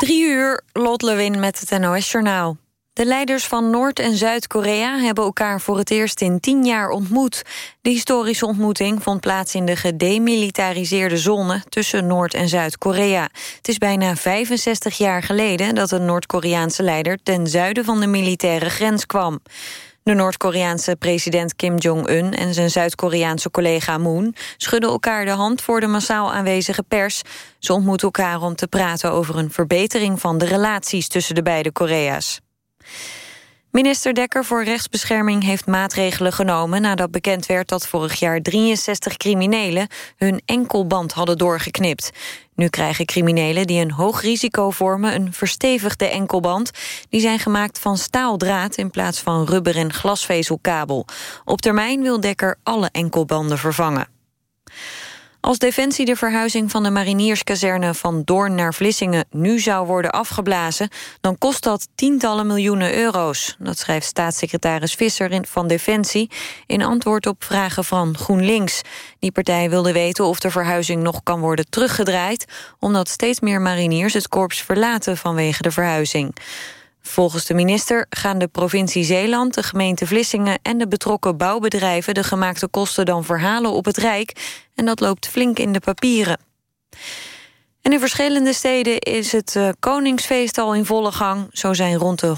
Drie uur, Lot Lewin met het NOS-journaal. De leiders van Noord- en Zuid-Korea hebben elkaar voor het eerst in tien jaar ontmoet. De historische ontmoeting vond plaats in de gedemilitariseerde zone tussen Noord- en Zuid-Korea. Het is bijna 65 jaar geleden dat een Noord-Koreaanse leider ten zuiden van de militaire grens kwam. De Noord-Koreaanse president Kim Jong-un en zijn Zuid-Koreaanse collega Moon schudden elkaar de hand voor de massaal aanwezige pers. Ze ontmoeten elkaar om te praten over een verbetering van de relaties tussen de beide Korea's. Minister Dekker voor Rechtsbescherming heeft maatregelen genomen... nadat bekend werd dat vorig jaar 63 criminelen... hun enkelband hadden doorgeknipt. Nu krijgen criminelen die een hoog risico vormen... een verstevigde enkelband. Die zijn gemaakt van staaldraad in plaats van rubber- en glasvezelkabel. Op termijn wil Dekker alle enkelbanden vervangen. Als Defensie de verhuizing van de marinierskazerne van Doorn naar Vlissingen nu zou worden afgeblazen, dan kost dat tientallen miljoenen euro's. Dat schrijft staatssecretaris Visser van Defensie in antwoord op vragen van GroenLinks. Die partij wilde weten of de verhuizing nog kan worden teruggedraaid, omdat steeds meer mariniers het korps verlaten vanwege de verhuizing. Volgens de minister gaan de provincie Zeeland, de gemeente Vlissingen... en de betrokken bouwbedrijven de gemaakte kosten dan verhalen op het Rijk... en dat loopt flink in de papieren. En in verschillende steden is het uh, Koningsfeest al in volle gang. Zo zijn rond de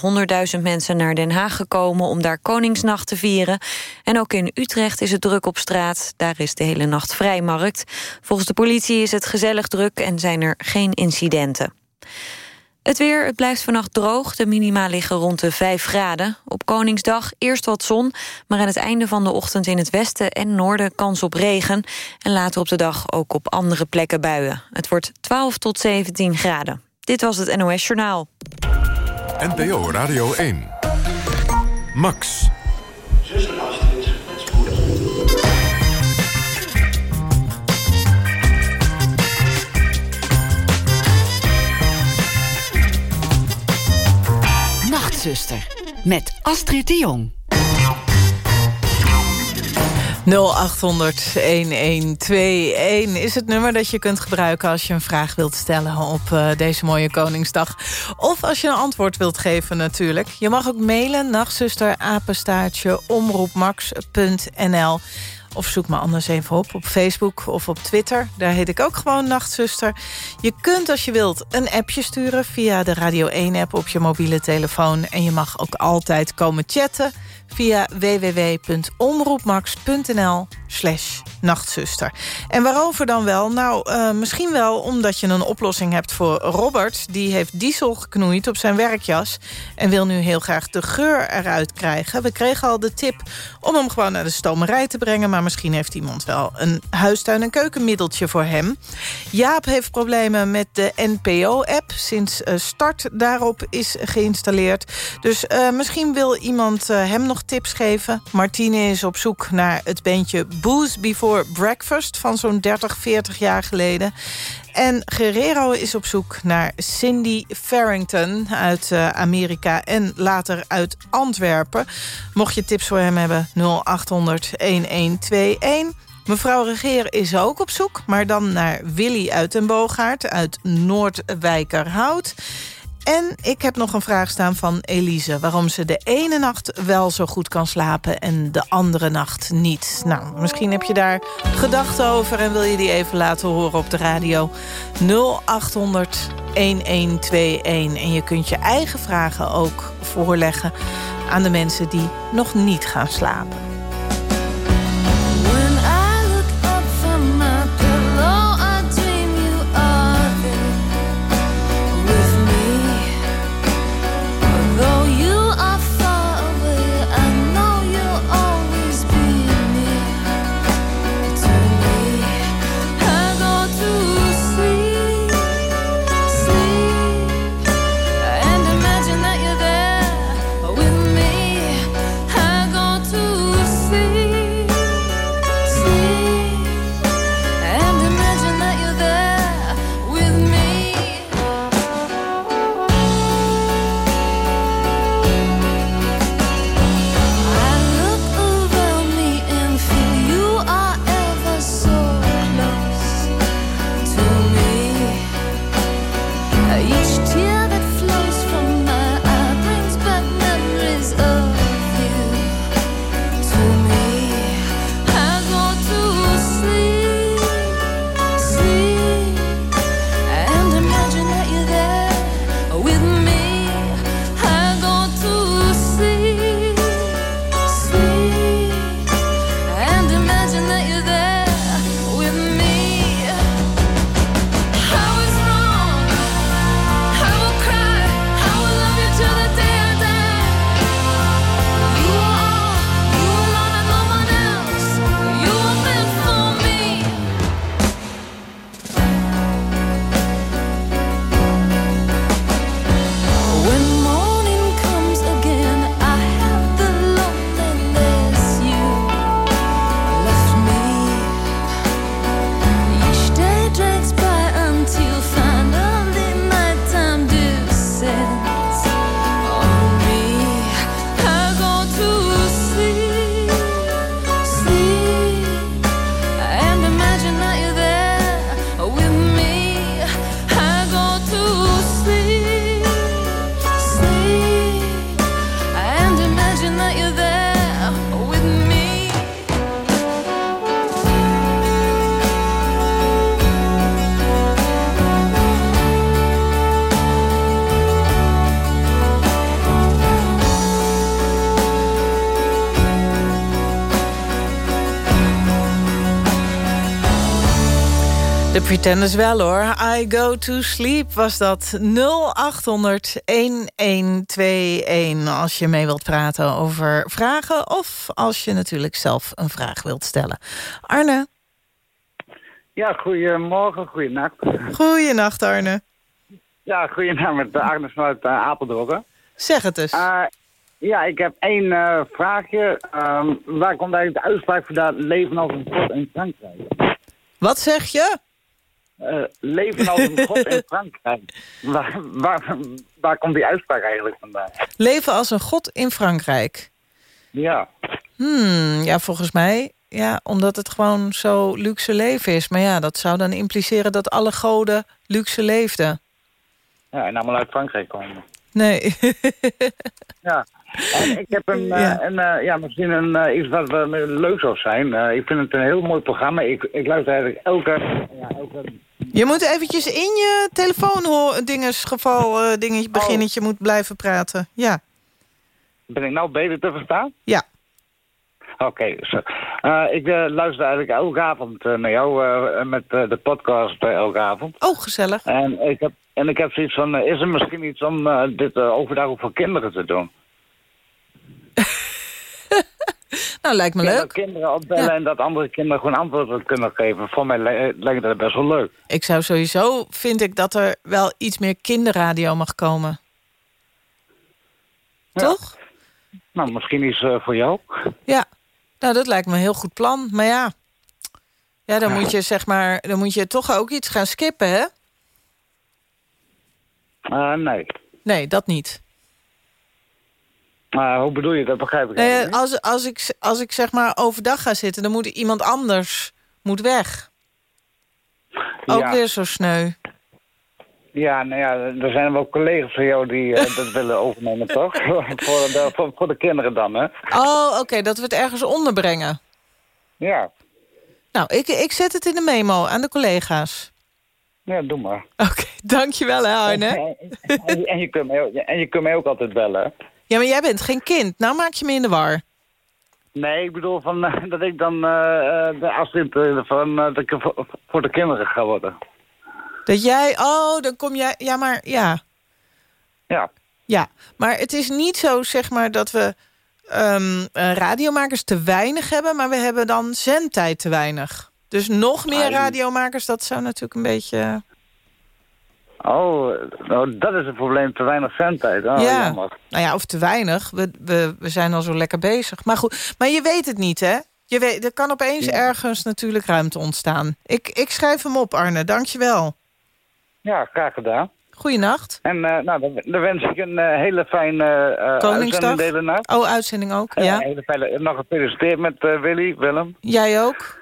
100.000 mensen naar Den Haag gekomen... om daar Koningsnacht te vieren. En ook in Utrecht is het druk op straat. Daar is de hele nacht vrijmarkt. Volgens de politie is het gezellig druk en zijn er geen incidenten. Het weer, het blijft vannacht droog. De minima liggen rond de 5 graden. Op Koningsdag eerst wat zon, maar aan het einde van de ochtend... in het westen en noorden kans op regen. En later op de dag ook op andere plekken buien. Het wordt 12 tot 17 graden. Dit was het NOS Journaal. NPO Radio 1. Max. Nachtzuster met Astrid de Jong. 0800-1121 is het nummer dat je kunt gebruiken... als je een vraag wilt stellen op uh, deze mooie Koningsdag. Of als je een antwoord wilt geven natuurlijk. Je mag ook mailen, nachtzuster, apenstaartje, omroepmax.nl. Of zoek me anders even op op Facebook of op Twitter. Daar heet ik ook gewoon Nachtzuster. Je kunt als je wilt een appje sturen via de Radio 1-app op je mobiele telefoon. En je mag ook altijd komen chatten via www.omroepmax.nl slash nachtzuster. En waarover dan wel? Nou, uh, misschien wel omdat je een oplossing hebt voor Robert. Die heeft diesel geknoeid op zijn werkjas... en wil nu heel graag de geur eruit krijgen. We kregen al de tip om hem gewoon naar de stomerij te brengen... maar misschien heeft iemand wel een huistuin- en keukenmiddeltje voor hem. Jaap heeft problemen met de NPO-app. Sinds uh, start daarop is geïnstalleerd. Dus uh, misschien wil iemand hem nog tips geven. Martine is op zoek naar het bandje Booze Before Breakfast... van zo'n 30, 40 jaar geleden. En Guerrero is op zoek naar Cindy Farrington uit uh, Amerika... en later uit Antwerpen. Mocht je tips voor hem hebben, 0800-1121... Mevrouw Regeer is ook op zoek, maar dan naar Willy uit den Boogaard... uit Noordwijkerhout. En ik heb nog een vraag staan van Elise... waarom ze de ene nacht wel zo goed kan slapen en de andere nacht niet. Nou, misschien heb je daar gedachten over... en wil je die even laten horen op de radio. 0800 1121. En je kunt je eigen vragen ook voorleggen... aan de mensen die nog niet gaan slapen. Pretenders wel hoor. I go to sleep was dat 0800-1121. Als je mee wilt praten over vragen... of als je natuurlijk zelf een vraag wilt stellen. Arne? Ja, goedemorgen, goedenacht. Goedenacht, Arne. Ja, goedenacht met Arne vanuit uh, Apeldoorn. Zeg het eens. Uh, ja, ik heb één uh, vraagje. Um, waar komt eigenlijk de uitspraak voor dat leven als een in Frankrijk? Wat zeg je? Uh, leven als een god in Frankrijk. Waar, waar, waar, komt die uitspraak eigenlijk vandaan? Leven als een god in Frankrijk? Ja. Hmm, ja, volgens mij... Ja, omdat het gewoon zo luxe leven is. Maar ja, dat zou dan impliceren dat alle goden luxe leefden. Ja, en allemaal uit Frankrijk komen. Nee. ja. En ik heb een, ja. Uh, een uh, ja, misschien een, iets wat leuk zou zijn. ik vind het een heel mooi programma. Ik, ik luister eigenlijk elke, ja, elke... Je moet eventjes in je telefoon dinges, geval dingetje, beginnetje moet blijven praten. Ja. Ben ik nou beter te verstaan? Ja. Oké, okay, uh, ik uh, luister eigenlijk elke avond uh, naar jou met de podcast elke avond. Oh, gezellig. En ik heb, en ik heb zoiets van, is er misschien iets om dit overdag ook voor kinderen te doen? Nou, lijkt me leuk. Kinderen opbellen ja. en dat andere kinderen gewoon antwoorden kunnen geven. Voor mij lijkt dat best wel leuk. Ik zou sowieso, vind ik, dat er wel iets meer kinderradio mag komen. Ja. Toch? Nou, misschien iets voor jou. Ja. Nou, dat lijkt me een heel goed plan. Maar ja, ja dan, Moet je, zeg maar, dan moet je toch ook iets gaan skippen, hè? Uh, nee. Nee, dat niet. Uh, hoe bedoel je dat? Begrijp ik uh, als, als, ik, als ik zeg maar overdag ga zitten... dan moet iemand anders moet weg. Ook ja. weer zo sneu. Ja, nou ja, er zijn wel collega's van jou die uh, dat willen overnemen, toch? voor, de, voor, voor, de kinderen dan, hè? Oh, oké, okay, dat we het ergens onderbrengen. Ja. Nou, ik, ik zet het in de memo aan de collega's. Ja, doe maar. Oké, okay, dankjewel, hè, Arne. En, en, en, je kunt mij ook, en je kunt mij ook altijd bellen. Ja, maar jij bent geen kind. Nou maak je me in de war. Nee, ik bedoel van, uh, dat ik dan uh, de afstand van dat ik voor, voor de kinderen ga worden. Dat jij, oh, dan kom jij, ja, maar ja. Ja. Ja, maar het is niet zo, zeg maar, dat we um, radiomakers te weinig hebben... maar we hebben dan zendtijd te weinig. Dus nog meer radiomakers, dat zou natuurlijk een beetje... Oh, nou, dat is het probleem, te weinig zendtijd. Oh, ja, jammer. nou ja, of te weinig. We, we, we zijn al zo lekker bezig. Maar goed, maar je weet het niet, hè? Je weet, er kan opeens ja. ergens natuurlijk ruimte ontstaan. Ik, ik schrijf hem op, Arne. Dank je wel. Ja, graag gedaan. Goeienacht. En uh, nou, dan, dan, wens ik een uh, hele fijne uh, Koningsdag. uitzending. Oh, uitzending ook, ja. hele fijne, nog gefeliciteerd met Willy, Willem. Jij ook.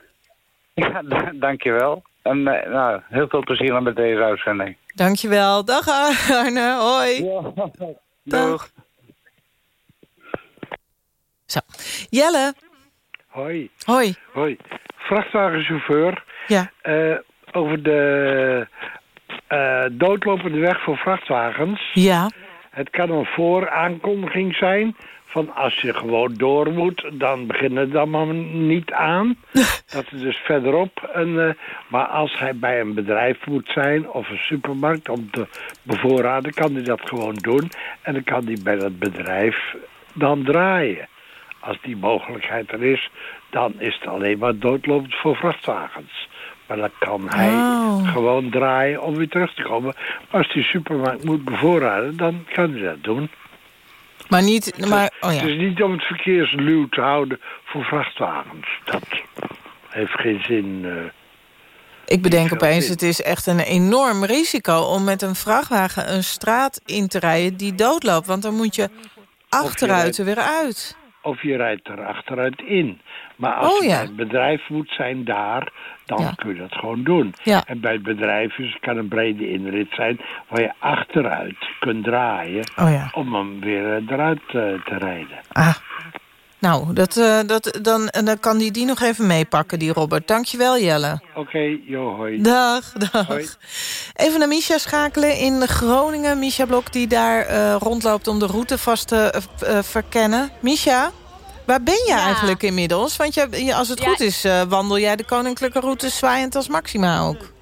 Ja, dankjewel. En nou, heel veel plezier met deze uitzending. Dankjewel. Dag Arne, hoi. Ja. Dag. Zo. Jelle. Hoi. Hoi. Hoi. Vrachtwagenchauffeur. Ja. over de uh, doodlopende weg voor vrachtwagens. Ja. Het kan een vooraankondiging zijn van als je gewoon door moet, dan beginnen het dan maar niet aan. dat is dus verderop. Een, uh, maar als hij bij een bedrijf moet zijn of een supermarkt om te bevoorraden, kan hij dat gewoon doen. En dan kan hij bij dat bedrijf dan draaien. Als die mogelijkheid er is, dan is het alleen maar doodlopend voor vrachtwagens. Maar dan kan hij oh. gewoon draaien om weer terug te komen. Maar als die supermarkt moet bevoorraden, dan kan hij dat doen. Maar niet... Maar, oh ja. Het is niet om het verkeersluw te houden voor vrachtwagens. Dat heeft geen zin... Uh, ik bedenk opeens, het is echt een enorm risico... om met een vrachtwagen een straat in te rijden die doodloopt. Want dan moet je achteruit er weer uit. Of je rijdt er achteruit in. Maar als oh, ja. het bedrijf moet zijn daar, dan Ja. kun je dat gewoon doen. Ja. En bij het bedrijf is, kan een brede inrit zijn waar je achteruit kunt draaien Oh ja. om hem weer eh, eruit eh, te rijden. Ah. Nou, dat, eh, dat, dan, dan kan die die nog even meepakken, die Robert. Dankjewel, Jelle. Oké, jo, hoi. Dag, dag. Hoi. Even naar Misha schakelen in Groningen. Misha Blok die daar rondloopt om de route vast te verkennen. Misha, waar ben je Ja. eigenlijk inmiddels? Want je, je- als het Ja. goed is, eh, wandel jij de koninklijke route zwaaiend als Maxima ook.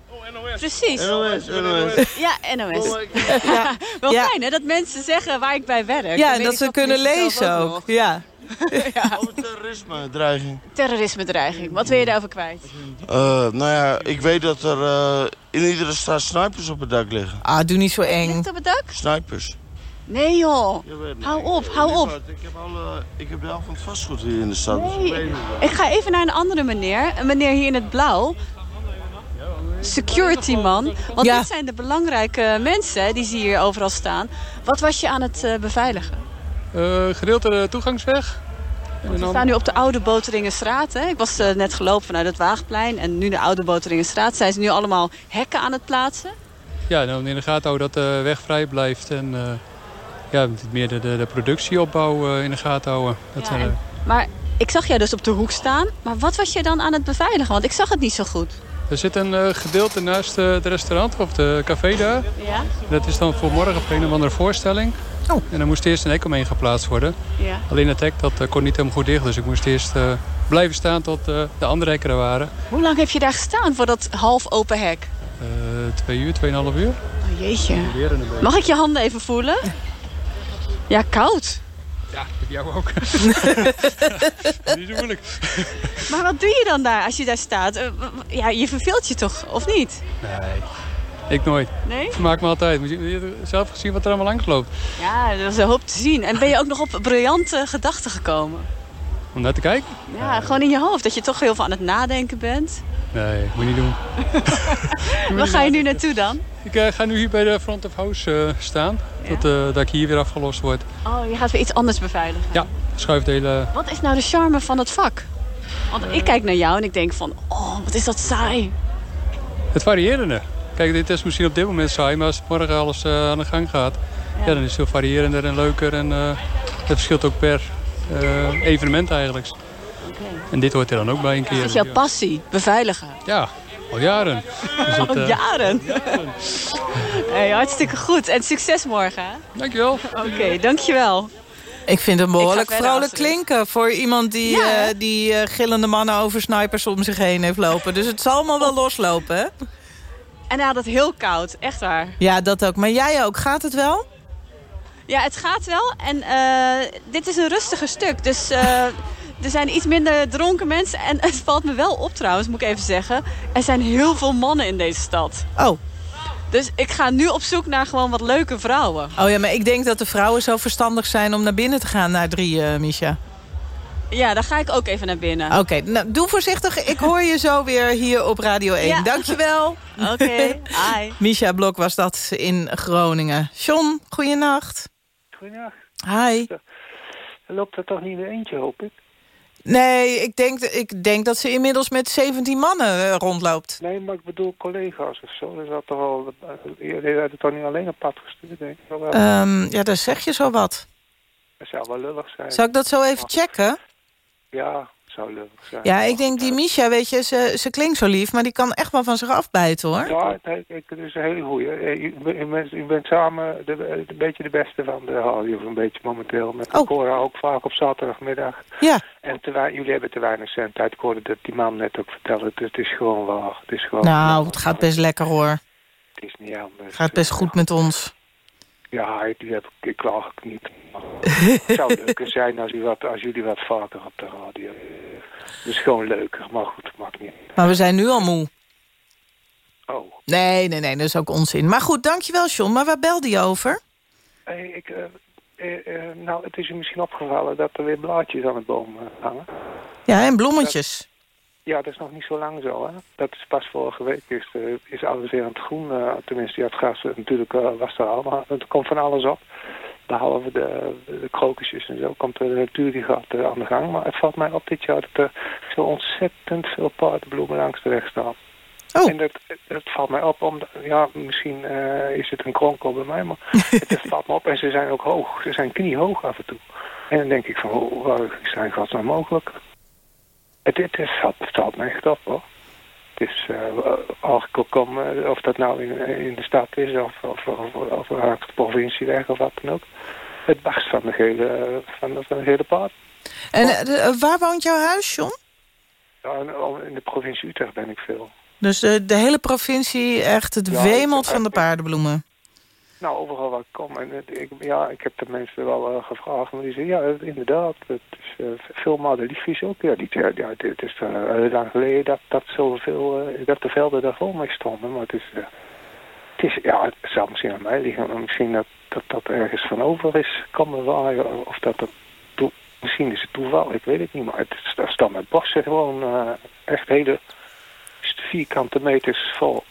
precies. NOS, NOS. Ja, NOS. Ja. Wel Ja. fijn hè, dat mensen zeggen waar ik bij werk. Ja, en dat ze kunnen lezen ook. nog. Ja. Over terrorisme, dreiging. Terrorisme-dreiging. Wat wil je daarover kwijt? Eh, nou ja, ik weet dat er eh, in iedere straat snipers op het dak liggen. Ah, doe niet zo Ligt eng. het op het dak? Snipers. Nee joh. Hou nee, op, hou op. Ik heb, alle, ik heb de helft van het vastgoed hier in de stad. dus ik ga even naar een andere meneer. Een meneer hier in het blauw. Security man. Want Ja. dit zijn de belangrijke mensen die zie je hier overal staan. Wat was je aan het eh, beveiligen? Eh, gedeelte de toegangsweg. En We dan- staan nu op de Oude Boteringenstraat. Hè? Ik was eh, net gelopen vanuit het Waagplein. En nu de Oude Boteringenstraat. Zijn ze nu allemaal hekken aan het plaatsen? Ja, dan in de gaten houden dat de weg vrij blijft. En eh, ja, meer de, de, de productieopbouw eh, in de gaten houden. Dat Ja, en- maar ik zag jij dus op de hoek staan. Maar wat was je dan aan het beveiligen? Want ik zag het niet zo goed. er zit een eh, gedeelte naast eh, het restaurant of de café daar. Ja? Dat is dan voor morgen voor een of andere voorstelling. Oh. En dan moest eerst een hek omheen geplaatst worden. Ja. Alleen het hek dat eh, kon niet helemaal goed dicht. Dus ik moest eerst eh, blijven staan tot eh, de andere hekken er waren. Hoe lang heb je daar gestaan voor dat half open hek? Eh, twee uur, tweeënhalf uur. Oh jeetje. Mag ik je handen even voelen? Ja, koud. Ja, heb jou ook. niet zo moeilijk. Maar wat doe je dan daar als je daar staat? Eh, Ja, je verveelt je toch, of niet? Nee, ik nooit. Nee? Ik vermaak me altijd. Moet je, zelf gezien wat er allemaal langs loopt. Ja, er was een hoop te zien. En ben je ook nog op briljante gedachten gekomen? Om naar te kijken? Ja, gewoon in je hoofd. Dat je toch heel veel aan het nadenken bent. Nee, moet je niet doen. Waar ga je nu naartoe dan? Ik eh, ga nu hier bij de front of house eh, staan. Ja? Tot, eh, dat ik hier weer afgelost word. Oh, je gaat weer iets anders beveiligen. Ja, schuifdelen. Wat is nou de charme van het vak? Want ik kijk naar jou en ik denk van, oh, wat is dat saai. Het varierende. Kijk, dit is misschien op dit moment saai, maar als morgen alles eh, aan de gang gaat, ja. dan is het veel variërender en leuker. En eh, het verschilt ook per eh, evenement eigenlijk. En dit hoort er dan ook bij een keer. Dat is jouw passie, beveiligen. Ja, al jaren. Dus dat, Al eh, jaren. Hey, hartstikke goed. En succes morgen. hè? Dankjewel. Oké, dankjewel. Ik vind het behoorlijk vrolijk klinken... voor iemand die, Ja, eh, die eh, gillende mannen over snipers om zich heen heeft lopen. Dus het zal allemaal wel loslopen, hè? En hij had het heel koud, echt waar. Ja, dat ook. Maar jij ook. Gaat het wel? Ja, het gaat wel. En eh, dit is een rustiger stuk. Dus eh, er zijn iets minder dronken mensen. En het valt me wel op trouwens, moet ik even zeggen. Er zijn heel veel mannen in deze stad. Oh. Dus ik ga nu op zoek naar gewoon wat leuke vrouwen. Oh ja, maar ik denk dat de vrouwen zo verstandig zijn... om naar binnen te gaan naar drie, eh Misha. Ja, dan ga ik ook even naar binnen. Oké, nou, doe voorzichtig. Ik hoor je zo weer hier op Radio 1. Ja. Dankjewel. Oké, hi. Misha Blok was dat in Groningen. John, goeienacht. Goedendag. Hi. Loopt er toch niet in eentje, hoop ik? Nee, ik denk, ik denk dat ze inmiddels met 17 mannen eh, rondloopt. Nee, maar ik bedoel collega's of zo. Dus dat toch al, jullie hadden het toch niet alleen een pad gestuurd, denk ik. Ehm, ja, daar zeg je zo wat. dat zou wel lullig zijn. Zou ik dat zo even checken? Ja, zou zijn. Ja, ik denk die Misha, weet je, ze, ze klinkt zo lief... maar die kan echt wel van zich afbijten, hoor. Ja, het is een hele goeie. Eh, U, u bent, u bent samen de, een beetje de beste van de radio, een beetje momenteel. Met Oh. Cora ook vaak op zaterdagmiddag. Ja. En te jullie hebben te weinig cent uit. Ik hoorde dat die man net ook vertellen. Dus het is gewoon waar. Het is gewoon... Nou, het gaat best lekker, hoor. Het is niet anders. Het gaat best goed met ons. Ja, ik, die heb, ik klaag ik niet. Het zou leuker zijn als, u wat, als jullie wat vaker op de radio. Het is gewoon leuker, maar goed, maakt niet. Maar we zijn nu al moe. Oh, Nee, nee, nee, dat is ook onzin. Maar goed, dankjewel, John. Maar waar belde je over? hey, ik, eh, eh, eh, nou, het is u misschien opgevallen dat er weer blaadjes aan de boom hangen. Ja, en bloemetjes. Ja, dat is nog niet zo lang zo, hè. Dat is pas vorige week, is, eh, is alles weer aan het groen. eh, tenminste, ja, het gras eh, natuurlijk eh, was er al, maar er komt van alles op. Behalve de, de krokusjes en zo komt de natuur die gaat eh, aan de gang. Maar het valt mij op dit jaar dat er zo ontzettend veel paardenbloemen langs de weg staan. Oh. En dat, dat valt mij op, omdat, ja, misschien eh, is het een kronkel bij mij, maar het, het valt me op. En ze zijn ook hoog, ze zijn kniehoog af en toe. En dan denk ik van, hoe hoe zijn godsnaam mogelijk? Het, het, het, valt, het valt me echt op, hoor. Het is, uh, als ik ook kom, eh, of dat nou in, in de stad is of, of, of, of de provincie weg of wat dan ook. Het barst van de hele, van de, van de hele paard. En eh, de- eh, waar woont jouw huis, John? Ja, in de provincie Utrecht ben ik veel. Dus de, de hele provincie, echt het Ja, wemelt van de paardenbloemen. Nou, overal waar ik kom. En het- ik, ja, ik heb de mensen wel eh, gevraagd. Maar die zeggen, ja, inderdaad. Het is uh, veel madeliefjes ook. Ja, die, ja, ja, het is uh, lang geleden dat, dat, zoveel, dat de velden daar vol mee stonden. Maar het is, het is ja, het zal misschien aan mij liggen. Maar misschien dat, dat dat ergens van over is komen waaien. Of dat dat, misschien is het toeval. Ik weet het niet. Maar het daar staan met bossen gewoon echt hele vierkante meters vol.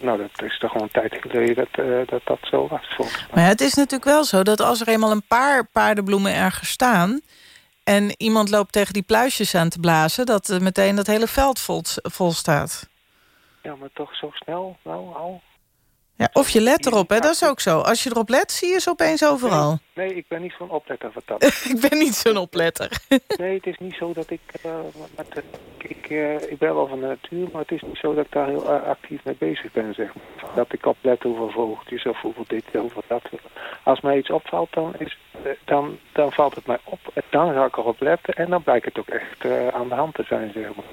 Nou, dat is toch gewoon een tijd geleden dat, uh, dat dat zo was, volgens mij. Maar ja, het is natuurlijk wel zo dat als er eenmaal een paar paardenbloemen ergens staan... en iemand loopt tegen die pluisjes aan te blazen... dat uh, meteen dat hele veld vol, vol staat. Ja, maar toch zo snel, nou, al. Ja, of je let erop, hè? dat is ook zo. Als je erop let, zie je ze opeens overal. Nee, nee ik ben niet zo'n opletter wat dat Ik ben niet zo'n opletter. nee, het is niet zo dat ik... Uh, met de, ik, uh, ik ben wel van de natuur, maar het is niet zo dat ik daar heel actief mee bezig ben, zeg maar. Dat ik oplet hoeveel vogeltjes of hoeveel dit, hoeveel dat. Als mij iets opvalt, dan, is, dan, dan valt het mij op. En dan ga ik erop letten en dan blijkt het ook echt aan de hand te zijn, zeg maar.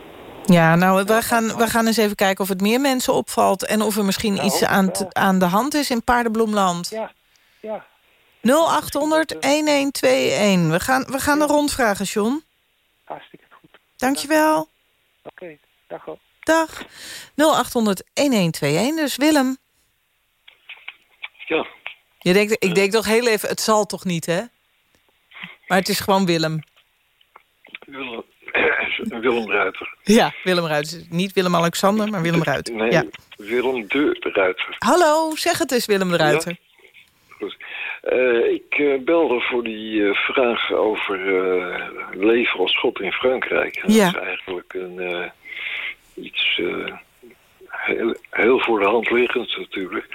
Ja, nou, we gaan, we gaan eens even kijken of het meer mensen opvalt... en of er misschien nou, iets aan, aan de hand is in Paardenbloemland. Ja, ja. 0800-1121. We gaan, we gaan er rondvragen, John. Hartstikke goed. Dankjewel. Oké, okay, dag hoor. Dag. 0800-1121, dus Willem. Ja. Je denkt, ik denk toch heel even, het zal toch niet, hè? Maar het is gewoon Willem. Willem. Willem Ruiter. Ja, Willem Ruiter. Niet Willem-Alexander, maar Willem Ruiter. Nee, ja. Willem de Ruiter. Hallo, zeg het eens, Willem de Ruiter. Ja? Goed. Uh, ik uh, belde voor die uh, vraag over leven als God in Frankrijk. Ja. Dat is eigenlijk een, iets heel, heel, voor de hand liggend natuurlijk.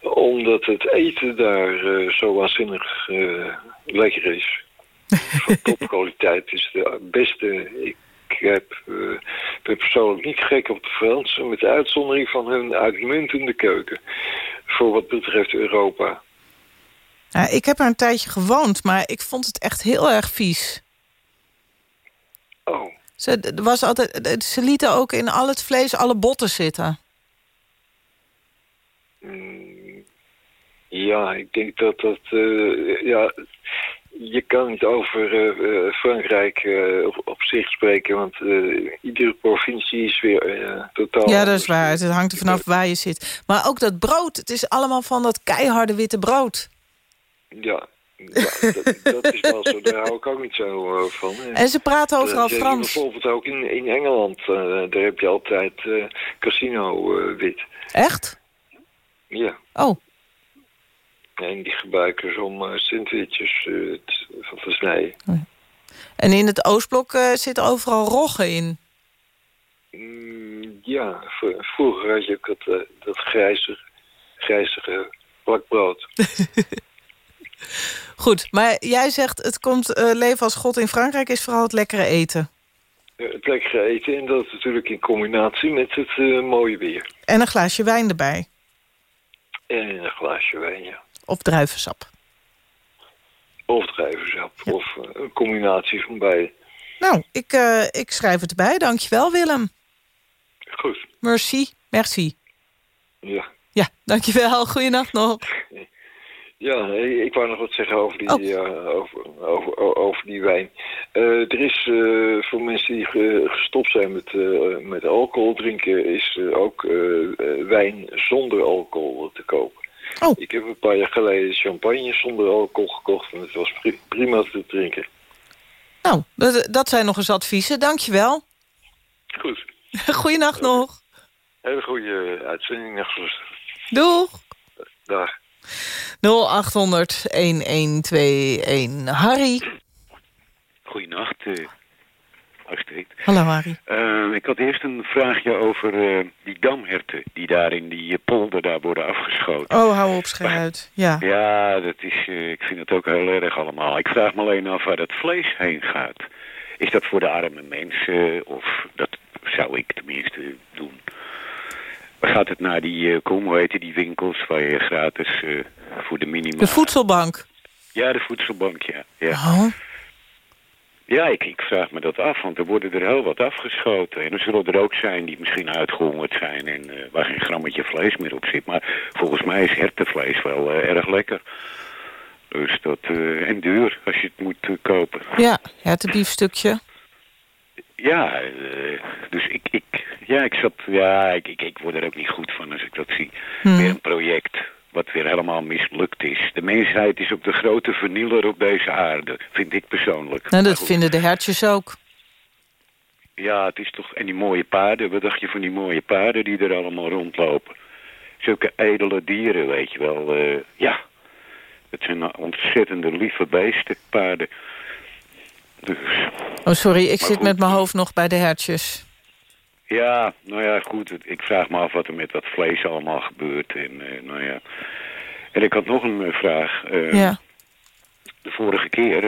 Omdat het eten daar zo waanzinnig lekker is topkwaliteit is de beste. Ik heb, uh, ben persoonlijk niet gek op de Fransen, met uitzondering van hun uitmuntende keuken. Voor wat betreft Europa. Ik heb er een tijdje gewoond, maar ik vond het echt heel erg vies. Oh. Ze, was altijd, ze lieten ook in al het vlees alle botten zitten. Mm, ja, ik denk dat dat... Uh, ja, je kan niet over uh, Frankrijk uh, op, op, zich spreken, want uh, iedere provincie is weer totaal... Ja, dat is waar. Het hangt er vanaf waar je zit. Maar ook dat brood, het is allemaal van dat keiharde witte brood. Ja, ja dat, dat, is wel zo. Daar hou ik ook niet zo van. En, en ze praten overal Frans. Bijvoorbeeld ook in, in Engeland, daar heb je altijd casino wit. Echt? Ja. Oh. En die gebruiken ze om uh, sandwiches uh, van te snijden. En in het Oostblok uh, zitten overal roggen in? Mm, ja, vroeger had je ook dat, dat grijzige, grijzige plakbrood. Goed, maar jij zegt het komt leven als God in Frankrijk is vooral het lekkere eten. het lekkere eten en dat natuurlijk in combinatie met het mooie weer. En een glaasje wijn erbij. En een glaasje wijn, ja. Of druivensap. Of druivensap. Ja. Of uh, een combinatie van beide. Nou, ik, uh, ik schrijf het erbij. Dankjewel, Willem. Goed. Merci. Merci. Ja. Ja, dankjewel. Goeienacht nog. Ja, ik wou nog wat zeggen over die, oh. uh, over, over, over die wijn. er is voor mensen die gestopt zijn met, met alcohol drinken... is ook wijn zonder alcohol te kopen. Oh. Ik heb een paar jaar geleden champagne zonder alcohol gekocht... en het was prima te drinken. Nou, dat, dat zijn nog eens adviezen. Dankjewel. Goed. Goeienacht okay. nog. Hele goede uitzending. Nachtzuster. Doeg. Dag. 0800-1121. Harry. Goeienacht, uh, Astrid. Hallo Harry. Uh, ik had eerst een vraagje over uh, die damherten die daar in die polder daar worden afgeschoten. Oh, hou op, schijn uit. Ja, ja dat is, ik vind het ook heel erg allemaal. Ik vraag me alleen af waar dat vlees heen gaat. Is dat voor de arme mensen of dat zou ik tenminste doen? Waar gaat het naar die, kom, hoe heet die winkels waar je gratis voor de minimaal... De voedselbank? Ja, de voedselbank, ja. ja. Oh. Ja, ik, ik vraag me dat af, want er worden er heel wat afgeschoten. En er zullen er ook zijn die misschien uitgehongerd zijn en eh, waar geen grammetje vlees meer op zit. Maar volgens mij is hertenvlees wel eh, erg lekker. Dus dat, eh, en duur als je het moet kopen. Ja, hertenbiefstukje. Ja, dus ik, ik, ja, ik zat, ja, ik, ik, ik word er ook niet goed van als ik dat zie. Hmm. Weer een project wat weer helemaal mislukt is. De mensheid is op de grote vernieler op deze aarde, vind ik persoonlijk. Nou, dat vinden de hertjes ook. Ja, het is toch... En die mooie paarden, wat dacht je van die mooie paarden die er allemaal rondlopen? Zulke edele dieren, weet je wel. eh, ja, het zijn ontzettende lieve beesten, paarden. Dus, Oh, sorry, ik Maar zit goed. met mijn hoofd nog bij de hertjes. Ja, nou ja, goed. Ik vraag me af wat er met dat vlees allemaal gebeurt. En, eh, nou ja. en ik had nog een eh, vraag. Eh, Ja. De vorige keer,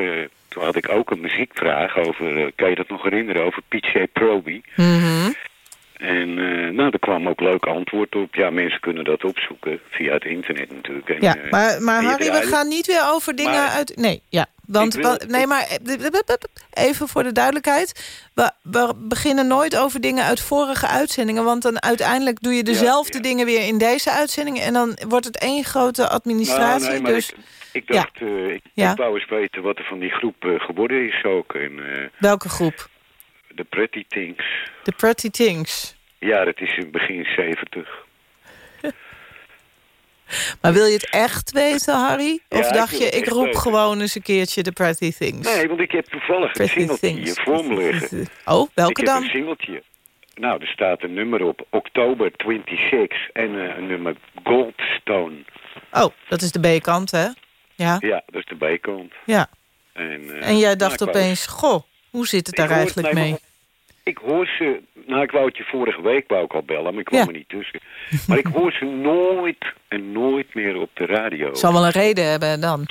toen had ik ook een muziekvraag over... kan je dat nog herinneren? Over PJ Proby. Mhm. En nou, er kwam ook leuk antwoord op. Ja, mensen kunnen dat opzoeken via het internet natuurlijk. En, Ja, maar, maar en Harry, we gaan niet weer over dingen Maar- uit... Nee, ja. Want, wil- nee, maar eh, even voor de duidelijkheid. We, we beginnen nooit over dingen uit vorige uitzendingen. Want dan uiteindelijk doe je dezelfde dingen weer in deze uitzending. En dan wordt het één grote administratie. Nou, nee, maar dus ik, ik dacht, eh, ik, Ja. wou eens weten wat er van die groep eh, geworden is ook. En, welke groep? de Pretty Things. The Pretty Things. Ja, dat is in begin 70. Maar wil je het echt weten, Harry? Of dacht je, ik roep gewoon eens een keertje The Pretty Things? Nee, want ik heb toevallig een singeltje Things. voor me liggen. Oh, welke ik heb dan? een singeltje. Nou, er staat een nummer op. Oktober 26 en eh, een nummer Goldstone. Oh, dat is de B-kant, hè? Ja. Ja, dat is de B-kant. ja. En, eh, En jij nou, dacht opeens, goh, hoe zit het daar eigenlijk mee? Ik hoor ze... Nou, ik wou het je vorige week wou ik al bellen, maar ik kwam Ja. er niet tussen. Maar ik hoor ze nooit en nooit meer op de radio. Zal wel een reden hebben dan.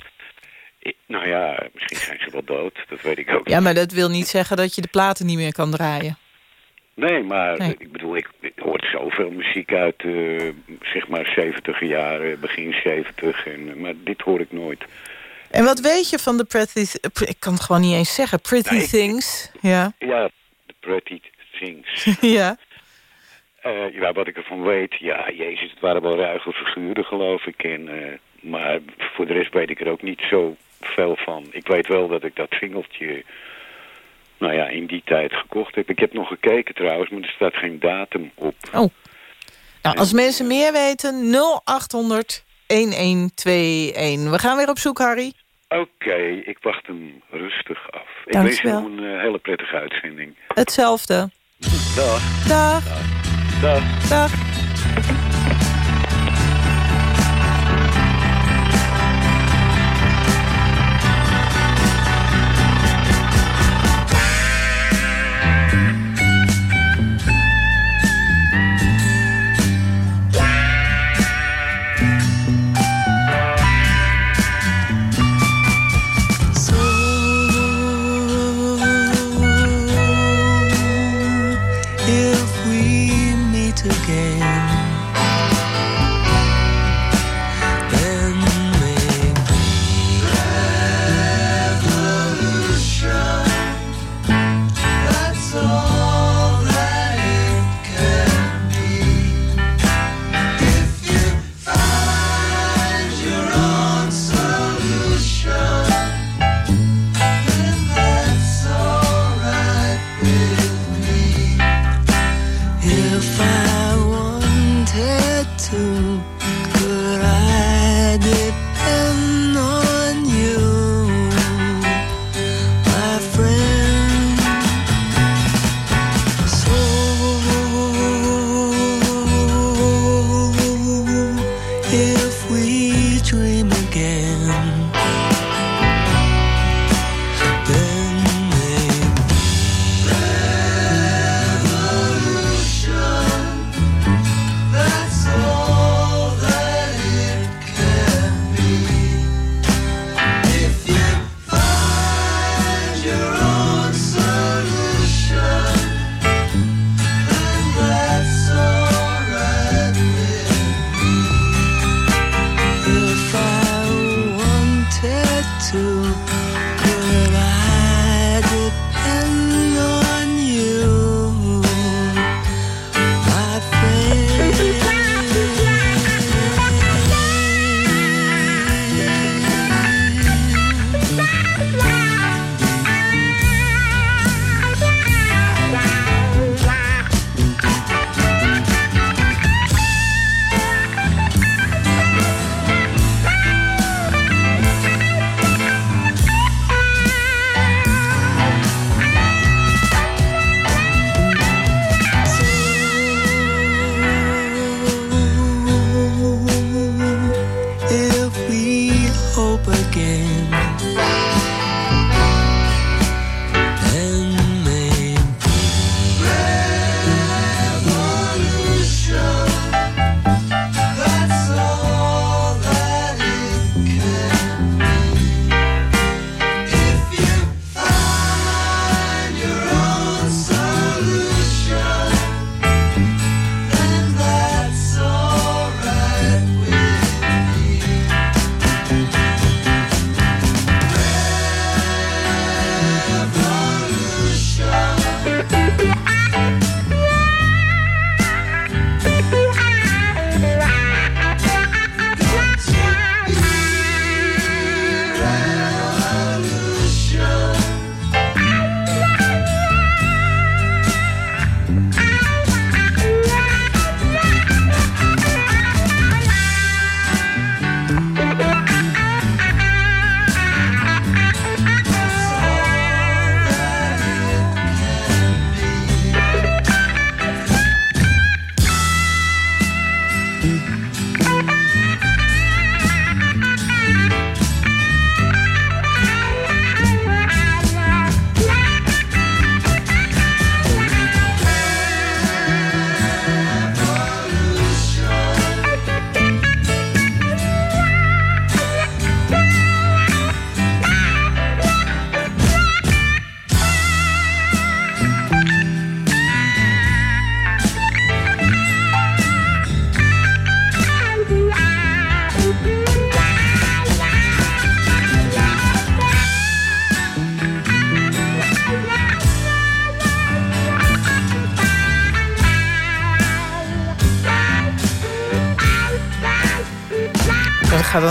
Ik- nou ja, misschien zijn ze wel dood. Dat weet ik ook Ja, maar dat wil niet zeggen dat je de platen niet meer kan draaien. Nee, maar Nee. ik bedoel, ik, ik hoor zoveel muziek uit, eh, zeg maar, 70 jaren, begin 70. En, eh, maar dit hoor ik nooit. En wat weet je van de Pretty... Ik kan het gewoon niet eens zeggen. Pretty ik- Things. Ja. Ja, Pretty Things. ja. Eh, ja, wat ik ervan weet, ja, jezus, het waren wel ruige figuren, geloof ik. En, eh, maar voor de rest weet ik er ook niet zo veel van. Ik weet wel dat ik dat singeltje, nou ja, in die tijd gekocht heb. Ik heb nog gekeken trouwens, maar er staat geen datum op. Oh. Nou, als mensen meer weten, 0800 1121. We gaan weer op zoek, Harry. Oké, ik wacht hem rustig af. Ik wens je een eh, hele prettige uitzending. Hetzelfde. Dag. Dag. Dag. Dag.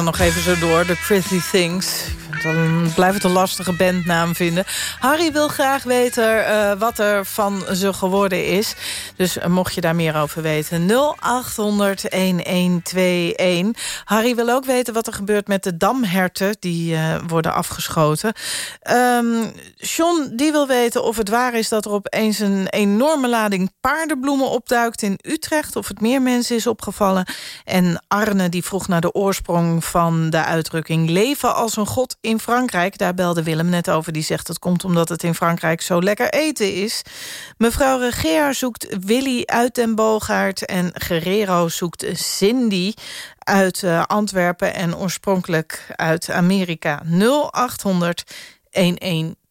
Nog even zo door. The Pretty Things. Dan blijft het een lastige bandnaam vinden. Harry wil graag weten eh, wat er van ze geworden is. Dus eh, mocht je daar meer over weten. 0800-1121. Harry wil ook weten wat er gebeurt met de damherten... die eh, worden afgeschoten. Ehm John die wil weten of het waar is dat er opeens een enorme lading paardenbloemen opduikt in Utrecht. Of het meer mensen is opgevallen. En Arne die vroeg naar de oorsprong van de uitdrukking... leven als een god in Frankrijk. Daar belde Willem net over. Die zegt dat komt omdat het in Frankrijk zo lekker eten is. Mevrouw Regeer zoekt Willy uit den Boogaard. En Guerrero zoekt Cindy uit eh, Antwerpen. En oorspronkelijk uit Amerika 0800 1121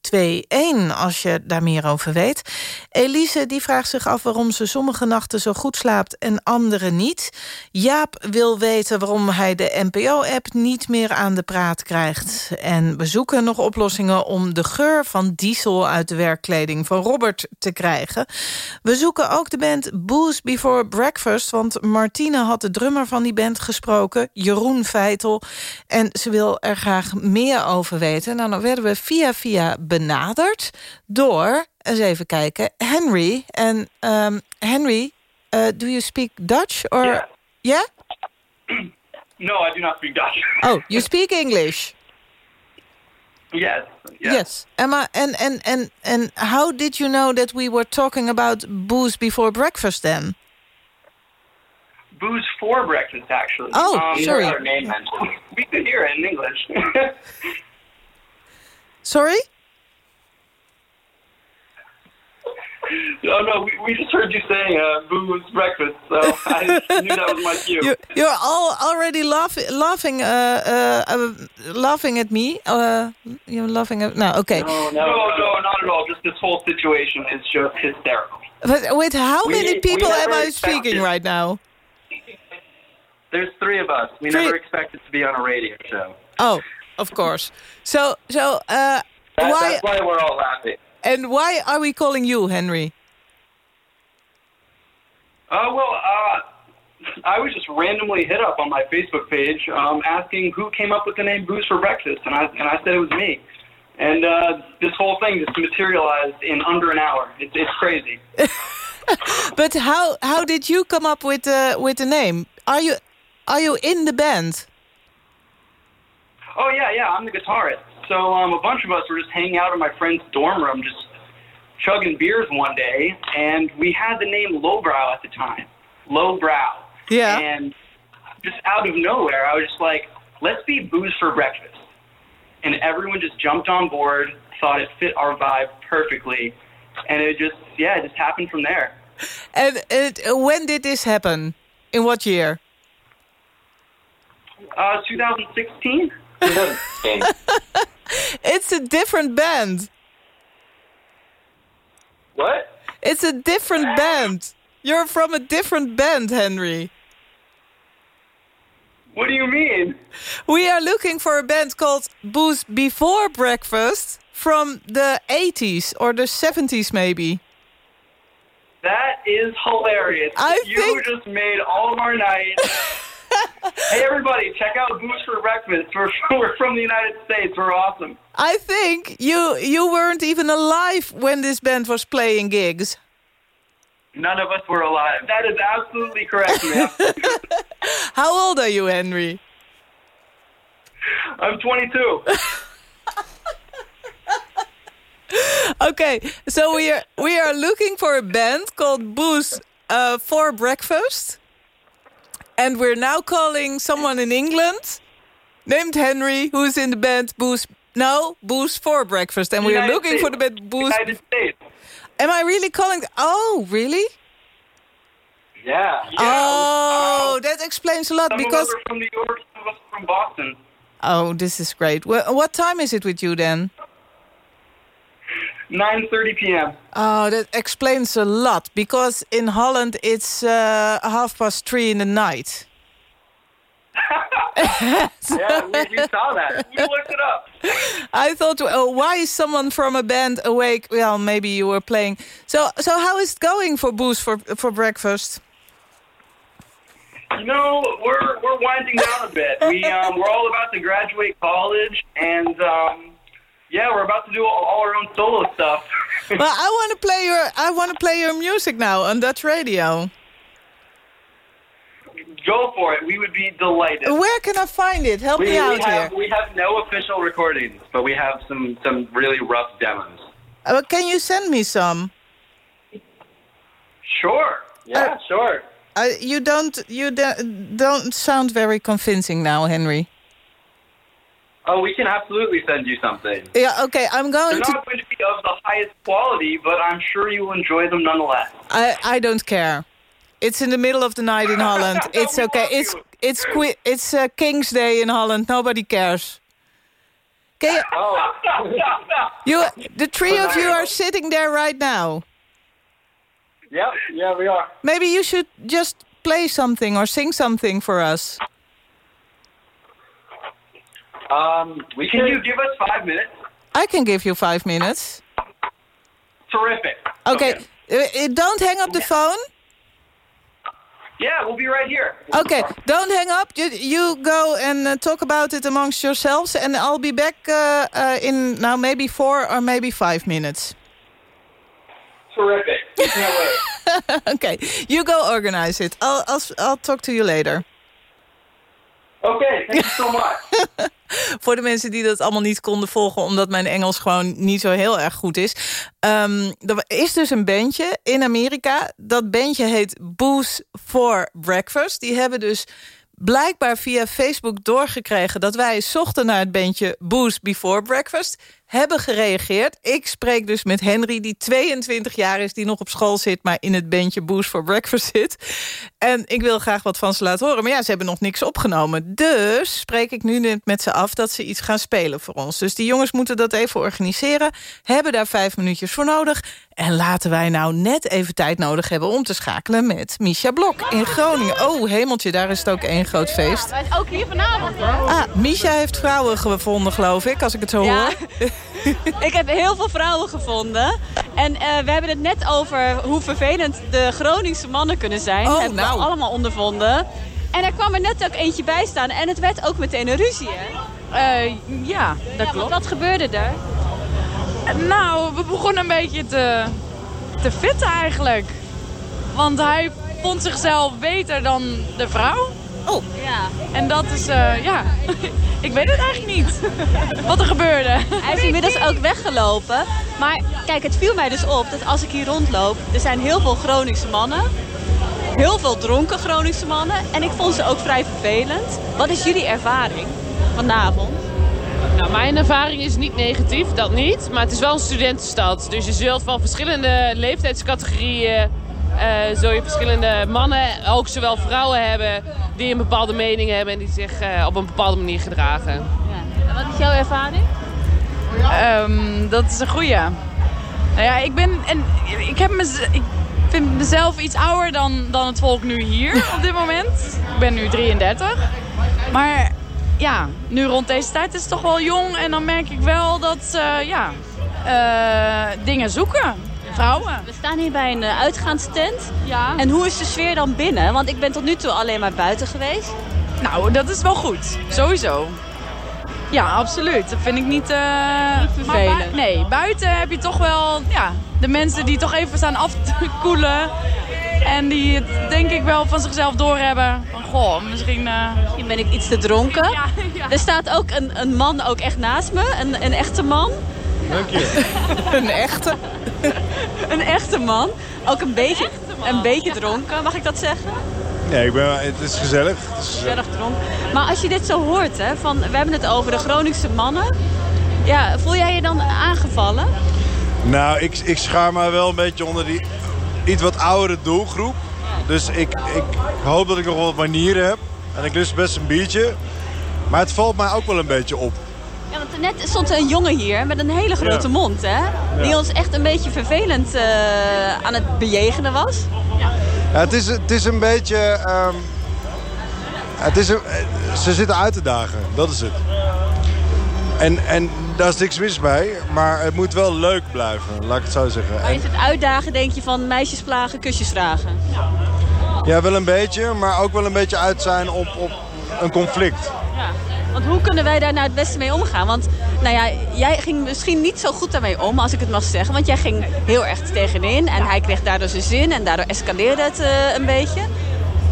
als je daar meer over weet. Elise die vraagt zich af waarom ze sommige nachten zo goed slaapt en andere niet. Jaap wil weten waarom hij de NPO-app niet meer aan de praat krijgt. En we zoeken nog oplossingen om de geur van diesel uit de werkkleding van Robert te krijgen. We zoeken ook de band Booze Before Breakfast, want Martine had de drummer van die band gesproken, Jeroen Veitel. En ze wil er graag meer over weten. Nou, dan werden we via via benaderd door, eens even kijken, Henry. En um, Henry, uh, do you speak Dutch? Or... Yeah. Yeah? No, I do not speak Dutch. Oh, you speak English? yes. Yes. Yes. Emma, and, and, and, and how did you know that we were talking about booze before breakfast then? Booze for breakfast, actually. Oh, um, sorry. name. We could hear it in English. Sorry? no, no, we, we just heard you saying uh, booze breakfast, so I knew that was my cue. You, you're all already laugh, laughing, uh, uh, uh, laughing at me. Uh, you're laughing at no. Okay. No, no, no, not at all. Just this whole situation is just hysterical. But with how We- many people am I speaking expected- right now? There's three of us. We Three- never expected to be on a radio show. Oh, of course. So, so uh, That, why That's why we're all laughing. And why are we calling you Henry? Uh, well, uh, I was just randomly hit up on my Facebook page um, asking who came up with the name Booze for Breakfast, and I and I said it was me. And uh, this whole thing just materialized in under an hour. It's it's crazy. But how how did you come up with the with the name? Are you are you in the band? Oh yeah, yeah, I'm the guitarist. So um, a bunch of us were just hanging out in my friend's dorm room, just chugging beers one day, and we had the name Lowbrow at the time. Lowbrow. Yeah. And just out of nowhere, I was just like, let's be booze for breakfast. And everyone just jumped on board, thought it fit our vibe perfectly, and it just, yeah, it just happened from there. And it, when did this happen? In what year? Uh, 2016? It's a different band. What? It's a different band. You're from a different band, Henry. What do you mean? We are looking for a band called Booze Before Breakfast from the 80s or the 70s maybe. That is hilarious. I you think- just made all of our night. hey, everybody, check out Booze for Breakfast. We're, we're from the United States. We're awesome. I think you you weren't even alive when this band was playing gigs. None of us were alive. That is absolutely correct, man. How old are you, Henry? I'm 22. Okay, so we are we are looking for a band called Booze uh, for Breakfast, and we're now calling someone in England named Henry who's in the band Booze. No, Booze for Breakfast, and we are United looking for the band Booze. United States. Am I really calling? Oh, really? Yeah. Oh, yeah. Oh, that explains a lot Some because. are from New York, some of us from Boston. Oh, this is great. Well, what time is it with you then? 9.30 p.m. Oh, that explains a lot because in Holland it's uh, half past three in the night. Yeah, we, we saw that. We looked it up. I thought, oh, why is someone from a band awake? Well, maybe you were playing. So, so how is it going for Booze for for breakfast? You know, we're we're winding down a bit. We um, we're all about to graduate college, and um, yeah, we're about to do all, all our own solo stuff. well, I want to play your I want to play your music now on Dutch radio. Go for it. We would be delighted. Where can I find it? Help we, me we out have, here. We have no official recordings, but we have some some really rough demos. Uh, can you send me some? Sure. Yeah, sure. Uh, you don't you do- don't sound very convincing now, Henry. Oh, we can absolutely send you something. Yeah, okay. I'm going They're to. not going to be of the highest quality, but I'm sure you will enjoy them nonetheless. I I don't care. It's in the middle of the night in Holland. It's okay. It's it's qui- it's uh, King's Day in Holland. Nobody cares. Can you, Oh. you the three of you are sitting there right now. Yep, yeah, we are. Maybe you should just play something or sing something for us. Um, we can you give us five minutes? I can give you five minutes. Terrific. Okay. Uh, uh, don't hang up the phone. Yeah, we'll be right here. Okay, don't hang up. You, you go and uh, talk about it amongst yourselves, and I'll be back uh, uh, in now maybe four or maybe five minutes. Terrific. Okay, you go organize it. I'll, I'll I'll talk to you later. Okay, thank you so much. Voor de mensen die dat allemaal niet konden volgen... omdat mijn Engels gewoon niet zo heel erg goed is. Ehm, er is dus een bandje in Amerika. Dat bandje heet Booze for Breakfast. Die hebben dus blijkbaar via Facebook doorgekregen... dat wij zochten naar het bandje Booze Before Breakfast... hebben gereageerd. Ik spreek dus met Henry, die 22 jaar is... die nog op school zit, maar in het bandje Booze for Breakfast zit. En ik wil graag wat van ze laten horen. Maar ja, ze hebben nog niks opgenomen. Dus spreek ik nu net met ze af dat ze iets gaan spelen voor ons. Dus die jongens moeten dat even organiseren. Hebben daar vijf minuutjes voor nodig. En laten wij nou net even tijd nodig hebben... om te schakelen met Misha Blok in Groningen. Oh, hemeltje, daar is het ook één groot feest. Wij zijn ook hier vanavond. Ah, Misha heeft vrouwen gevonden, geloof ik, als ik het zo Ja. hoor. Ik heb heel veel vrouwen gevonden. En eh, we hebben het net over hoe vervelend de Groningse mannen kunnen zijn. Oh, hebben nou. we allemaal ondervonden. En er kwam er net ook eentje bij staan. En het werd ook meteen een ruzie, hè? ja, dat klopt. Wat gebeurde er? Nou, we begonnen een beetje te, te fitten eigenlijk. Want hij vond zichzelf beter dan de vrouw. Oh. Ja. En dat is, eh, ja, ik weet het eigenlijk niet. Wat er gebeurde. Hij is inmiddels ook weggelopen. Maar kijk, het viel mij dus op dat als ik hier rondloop... er zijn heel veel Groningse mannen. Heel veel dronken Groningse mannen. En ik vond ze ook vrij vervelend. Wat is jullie ervaring vanavond? Nou, mijn ervaring is niet negatief, dat niet. Maar het is wel een studentenstad. Dus je zult van verschillende leeftijdscategorieën... eh, zul je verschillende mannen, ook zowel vrouwen hebben... die een bepaalde mening hebben en die zich eh, op een bepaalde manier gedragen. En wat is jouw ervaring? Ehm, dat is een goeie. Nou ja, ik ben... En, ik, heb mez- ik vind mezelf iets ouder dan, dan het volk nu hier op dit moment. Ik ben nu 33. Maar ja, nu rond deze tijd is het toch wel jong. En dan merk ik wel dat ze ja, eh, dingen zoeken. Vrouwen. We staan hier bij een eh, uitgaanstent. Ja. En hoe is de sfeer dan binnen? Want ik ben tot nu toe alleen maar buiten geweest. Nou, dat is wel goed. Sowieso. Ja, absoluut. Dat vind ik niet... eh, maar vervelend. bui- nee, buiten heb je toch wel ja, de mensen die toch even staan af te koelen. En die het denk ik wel van zichzelf doorhebben. Van, goh, misschien... eh, Misschien ben ik iets te dronken. Ja, ja. Er staat ook een, een man ook echt naast me. Een, een echte man. Dank je. een echte? Een echte man. Ook een beetje, een beetje dronken, mag ik dat zeggen? Nee, ik ben, het is gezellig. Het is, Gezellig dronken. Maar als je dit zo hoort, hè, van, we hebben het over de Groningse mannen. Ja, voel jij je dan aangevallen? nou, ik, ik schaar me wel een beetje onder die iets wat oudere doelgroep. Dus ik, ik hoop dat ik nog wel wat manieren heb. En ik lust best een biertje. Maar het valt mij ook wel een beetje op. Ja, want net stond er een jongen hier met een hele grote Ja. mond, hè? Die Ja. ons echt een beetje vervelend eh, aan het bejegenen was. Ja, het, is, het is een beetje... ehm, het is een, eh, ze zitten uit te dagen, dat is het. En, en daar is niks mis bij, maar het moet wel leuk blijven, laat ik het zo zeggen. Maar is het uitdagen, denk je, van meisjes plagen, kusjes vragen? Ja, wel een beetje, maar ook wel een beetje uit zijn op, op een conflict. Want hoe kunnen wij daar nou het beste mee omgaan? Want nou ja, jij ging misschien niet zo goed daarmee om, als ik het mag zeggen. Want jij ging heel erg tegenin en hij kreeg daardoor zijn zin en daardoor escaleerde het eh, een beetje.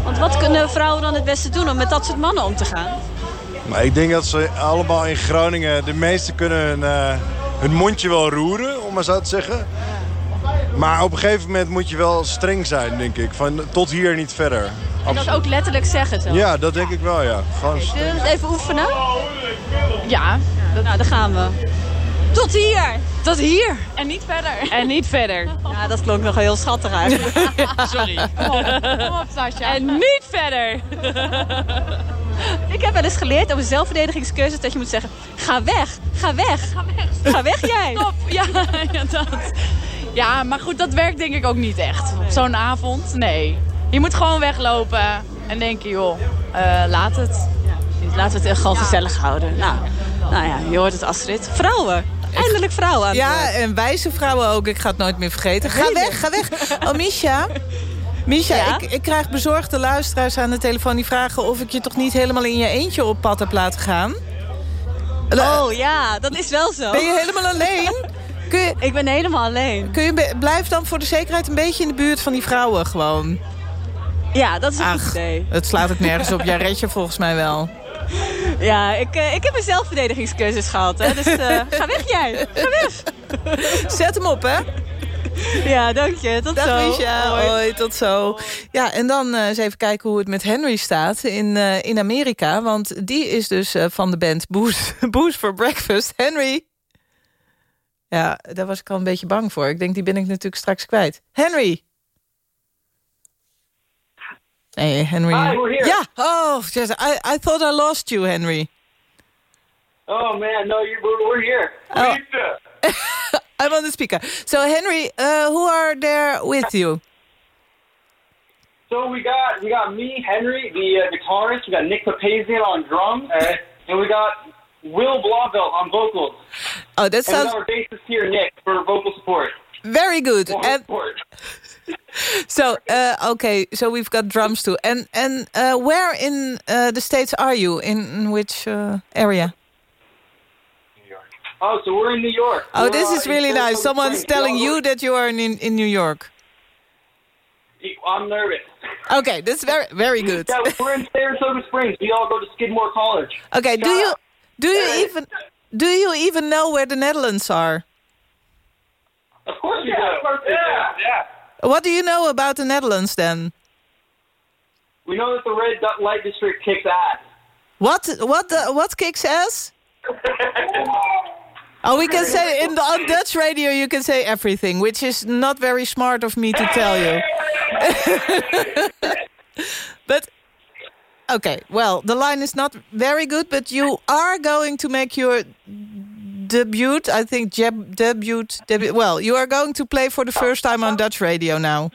Want wat kunnen vrouwen dan het beste doen om met dat soort mannen om te gaan? Maar ik denk dat ze allemaal in Groningen... de meesten kunnen hun, eh, hun mondje wel roeren, om maar zo te zeggen. Maar op een gegeven moment moet je wel streng zijn, denk ik. Van tot hier niet verder. En dat ook letterlijk zeggen zo. Ja, dat denk ik wel, ja. Gewoon Zullen we het even oefenen? Ja. Nou, daar gaan we. Tot hier! Tot hier. En niet verder. En niet verder. Ja, dat klonk nog heel schattig eigenlijk. Sorry. Kom op, kom op Sascha. En niet verder. Ik heb wel eens geleerd over zelfverdedigingscursus dat je moet zeggen... Ga weg, ga weg. Ga weg, ga weg jij. Stop. Ja, ja, dat. Ja, maar goed, dat werkt denk ik ook niet echt. Op zo'n avond, nee. Je moet gewoon weglopen en denken, joh, eh, laat het. Laten we het gewoon gezellig houden. Nou, nou ja, je hoort het Astrid. Vrouwen. Eindelijk vrouwen aan het Ja, en wijze vrouwen ook. Ik ga het nooit meer vergeten. Ga weg, ga weg. Oh, Misha. Ja? ik, ik krijg bezorgde luisteraars aan de telefoon... die vragen of ik je toch niet helemaal in je eentje op pad heb laten gaan. Oh ja, dat is wel zo. Ben je helemaal alleen? Kun je, ik ben helemaal alleen. Kun je, blijf dan voor de zekerheid een beetje in de buurt van die vrouwen gewoon. Ja, dat is een goed idee. het slaat ook nergens op. Jij redt je volgens mij wel. Ja, ik, eh, ik heb een zelfverdedigingscursus gehad, hè. Dus eh, ga weg jij. Ga weg. Zet hem op, hè? Ja, dank je. Tot Dag zo. Misha, Hoi. hoi, tot zo. Ja, en dan eh, eens even kijken hoe het met Henry staat in, eh, in Amerika. Want die is dus eh, van de band Booze, Booze for Breakfast. Henry. Ja, daar was ik al een beetje bang voor. Ik denk, die ben ik natuurlijk straks kwijt. Henry. Hey, Henry. Hi, we're here. Ja, oh, yes, I, I thought I lost you, Henry. Oh man, no, you we're, we're here. Oh. I'm on the speaker. So, Henry, uh, who are there with you? So we got we got me, Henry, the uh, guitarist. We got Nick Papazian on drums, and we got Will Blauvelt on vocals. Oh, that and sounds got our bassist here, Nick, for vocal support. very good. Vocal And support. so, uh, okay, so we've got drums too. And and uh, where in uh, the states are you? In, in which uh, area? Oh, so we're in New York. Oh, We're, this is really nice. Someone's Springs. telling you that you are in in New York. I'm nervous. Okay, that's very very good. Yeah, we're in Sarasota Springs. We all go to Skidmore College. Okay, do you do you even do you even know where the Netherlands are? Of course we do. Yeah, yeah. What do you know about the Netherlands then? We know that the red dot light district kicks ass. What what uh, what kicks ass? Oh, we can say in the, on Dutch radio you can say everything, which is not very smart of me to tell you. but okay, well, the line is not very good, but you are going to make your debut. I think jeb, debut, debut. Well, you are going to play for the first time on Dutch radio now.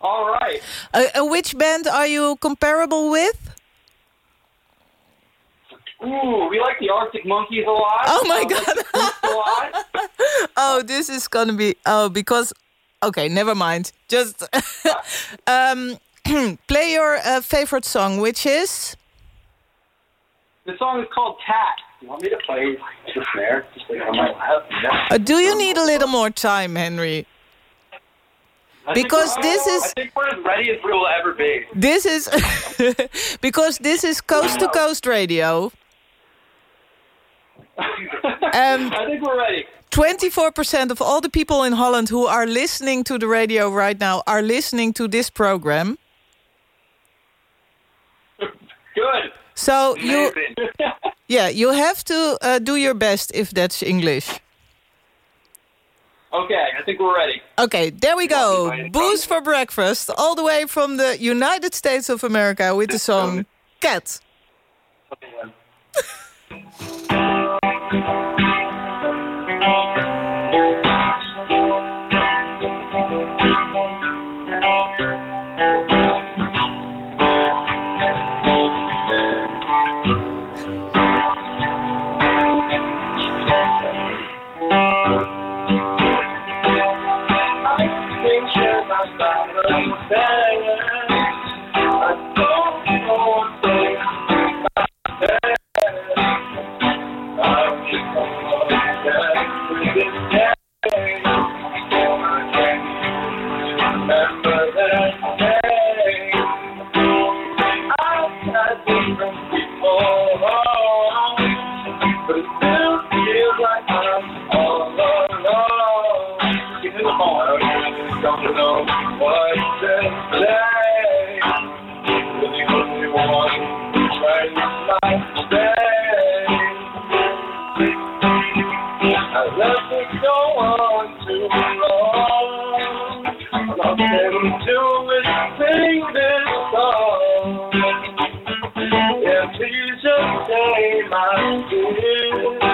All right. Uh, uh, which band are you comparable with? Ooh, we like the Arctic Monkeys a lot. Oh my like God. the Roots a lot. oh, this is gonna be oh because okay, never mind. Just um, play your uh, favorite song, which is The song is called Cat. You want me to play? Just like on my lap? Yeah. uh, Do you need a little more time, Henry? I Because this I is think we're as ready as we will ever be. this is because this is coast to coast radio. Um, I think we're ready. 24% of all the people in Holland who are listening to the radio right now are listening to this program. Good. So you yeah, you have to uh, do your best if that's English. okay, I think we're ready. Okay, there we go. Booze for breakfast, all the way from the United States of America with the song Cat. thank you Yeah.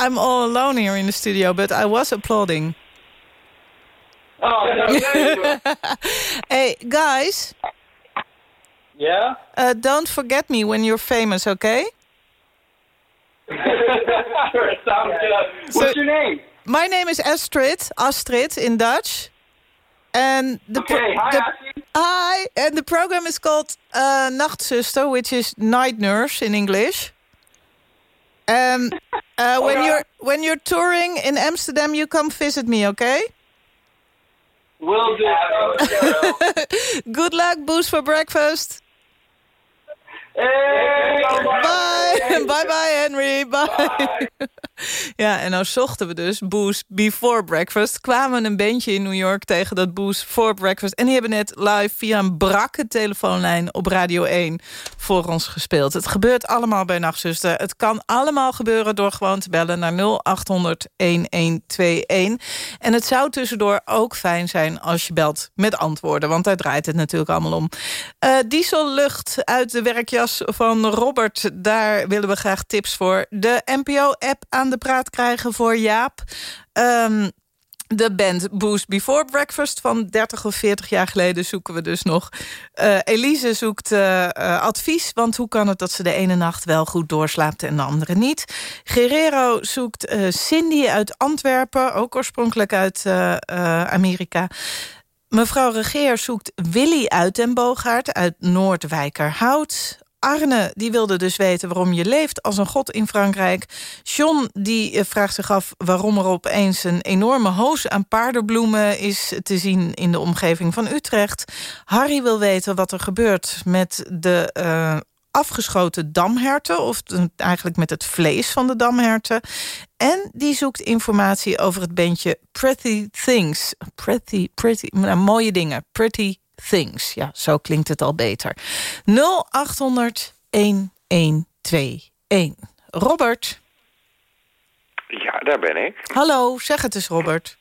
I'm all alone here in the studio, but I was applauding. Oh, no, there you go. hey guys, Yeah? uh, don't forget me when you're famous, okay? sure, sounds good. What's your name? My name is Astrid, Astrid in Dutch. And the Okay, hi, the- Astrid. Hi, and the program is called uh, Nachtzuster, which is night nurse in English. Um, uh, when Okay. you're when you're touring in Amsterdam, you come visit me, okay? Will do. Good luck, booze for breakfast. Hey, Bye. bye bye, Henry. Bye. ja, en nou zochten we dus Booze Before Breakfast. Kwamen een bandje in New York tegen dat Booze for Breakfast. En die hebben net live via een brakke telefoonlijn op Radio 1 voor ons gespeeld. Het gebeurt allemaal bij Nachtzuster. Het kan allemaal gebeuren door gewoon te bellen naar 0800 1121. En het zou tussendoor ook fijn zijn als je belt met antwoorden. Want daar draait het natuurlijk allemaal om. Eh diesellucht uit de werkjas van Robert. Daar willen we graag tips voor. De NPO-app aan de praat krijgen voor Jaap. Ehm, de band Boost Before Breakfast van 30 of 40 jaar geleden zoeken we dus nog. Eh, Elise zoekt eh, advies, want hoe kan het dat ze de ene nacht wel goed doorslaapt en de andere niet? Guerrero zoekt eh, Cindy uit Antwerpen, ook oorspronkelijk uit Amerika. Mevrouw Regeer zoekt Willy uit den Boogaard uit Noordwijkerhout. Arne die wilde dus weten waarom je leeft als een god in Frankrijk. John die eh, vraagt zich af waarom er opeens een enorme hoos aan paardenbloemen is te zien in de omgeving van Utrecht. Harry wil weten wat er gebeurt met de eh, afgeschoten damherten... of eigenlijk met het vlees van de damherten. En die zoekt informatie over het bandje Pretty Things. Pretty, pretty, nou, mooie dingen. Pretty Things. Ja, zo klinkt het al beter. 0800 1121. Robert. Ja, daar ben ik. Hallo, zeg het eens Robert.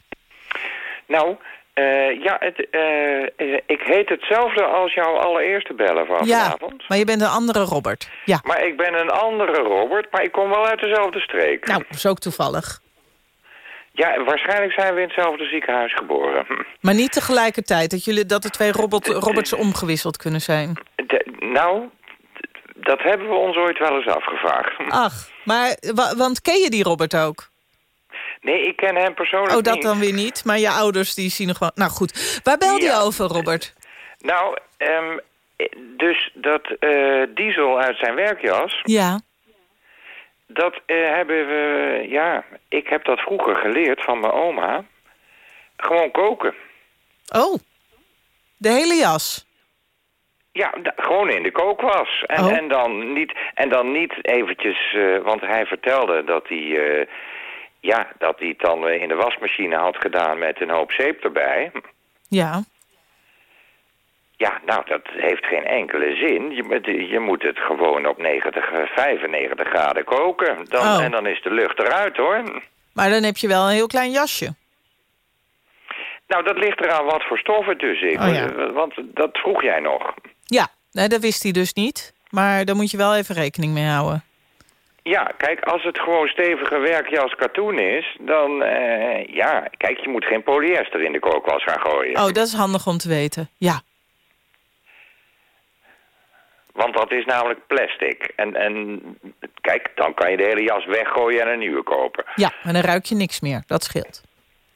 Nou, Eh, ja, het, eh, eh, ik heet hetzelfde als jouw allereerste bellen van Ja, vanavond. maar je bent een andere Robert. Ja, Maar ik ben een andere Robert, maar ik kom wel uit dezelfde streek. nou, dat is ook toevallig. Ja, waarschijnlijk zijn we in hetzelfde ziekenhuis geboren. Hm. Maar niet tegelijkertijd, dat, jullie, dat de twee Robert, Roberts omgewisseld kunnen zijn. De- nou, dat hebben we ons ooit wel eens afgevraagd. Hm. Ach, maar, wa- want ken je die Robert ook? Nee, ik ken hem persoonlijk Oh, dat niet. dan weer niet. Maar je ouders die zien nog wel... Nou goed, waar belde je over, Robert? Nou, ehm, dus dat eh, diesel uit zijn werkjas... Ja. Dat eh, hebben we, ja, ik heb dat vroeger geleerd van mijn oma. Gewoon koken. Oh, de hele jas. Ja, gewoon in de kookwas. En, Oh. en, dan, niet, en dan niet eventjes, eh, want hij vertelde dat hij, eh, ja, dat hij het dan in de wasmachine had gedaan met een hoop zeep erbij. Ja. Ja, nou, dat heeft geen enkele zin. Je, moet- je moet het gewoon op 90, eh, 95 graden koken. Dan, Oh. En dan is de lucht eruit, hoor. Maar dan heb je wel een heel klein jasje. Nou, dat ligt eraan wat voor stof het dus is. Oh, ja. Want dat vroeg jij nog. Ja, nee, dat wist hij dus niet. Maar daar moet je wel even rekening mee houden. Ja, kijk, als het gewoon stevige werkjas katoen is... dan, eh, ja, kijk, je moet geen polyester in de kookwas gaan gooien. Oh, dat is handig om te weten. Ja. Want dat is namelijk plastic. En, en kijk, dan kan je de hele jas weggooien en een nieuwe kopen. Ja, en dan ruik je niks meer. Dat scheelt.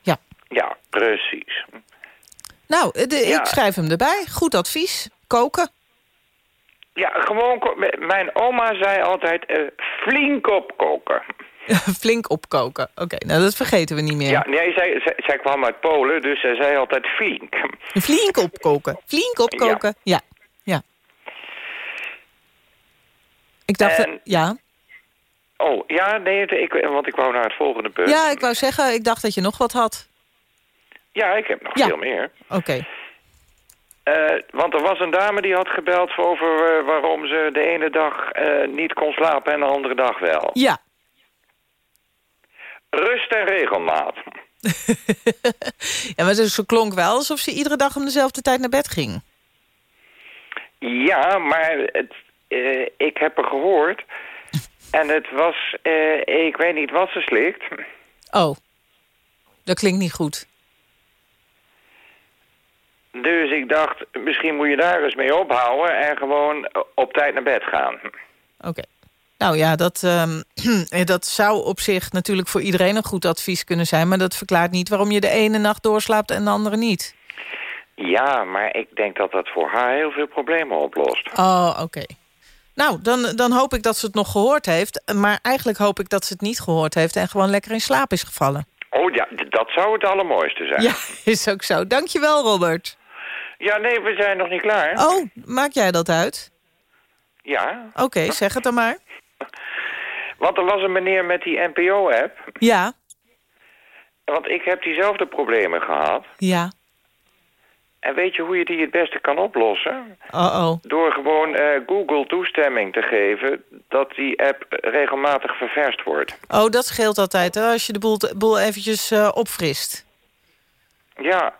Ja. Ja, precies. Nou, eh, de- Ja. ik schrijf hem erbij. Goed advies. Koken. Ja, gewoon... Mijn oma zei altijd eh, flink opkoken. Flink opkoken. Oké, nou dat vergeten we niet meer. Ja, nee, zij, zij, zij kwam uit Polen, dus zij zei altijd flink. Flink opkoken. Flink opkoken. Ja. ja. Ik dacht... En- ja. Oh, ja, nee, ik, want ik wou naar het volgende punt. ja, ik wou zeggen, ik dacht dat je nog wat had. Ja, ik heb nog Ja. veel meer. Oké. Eh, want er was een dame die had gebeld over eh, waarom ze de ene dag eh, niet kon slapen en de andere dag wel. Ja. Rust en regelmaat. Ja, maar ze klonk wel alsof ze iedere dag om dezelfde tijd naar bed ging. Ja, maar het, eh, ik heb er gehoord. En het was, eh, ik weet niet wat ze slikt. Oh. Dat klinkt niet goed. Dus ik dacht, misschien moet je daar eens mee ophouden en gewoon op tijd naar bed gaan. Oké. Nou ja, dat, ehm, dat zou op zich natuurlijk voor iedereen een goed advies kunnen zijn... maar dat verklaart niet waarom je de ene nacht doorslaapt en de andere niet. Ja, maar ik denk dat dat voor haar heel veel problemen oplost. Oh, oké. Nou, dan, dan hoop ik dat ze het nog gehoord heeft. Maar eigenlijk hoop ik dat ze het niet gehoord heeft... en gewoon lekker in slaap is gevallen. Oh ja, dat zou het allermooiste zijn. Ja, is ook zo. Dankjewel, Robert. Ja, nee, we zijn nog niet klaar. Oh, maak jij dat uit? Ja, Oké, zeg het dan maar. want er was een meneer met die NPO-app. Ja, Want ik heb diezelfde problemen gehad. ja. En weet je hoe je die het beste kan oplossen? Oh-oh. Door gewoon eh, Google toestemming te geven dat die app regelmatig ververst wordt. Oh, dat scheelt altijd, hè, als je de boel, boel eventjes eh, opfrist. Ja.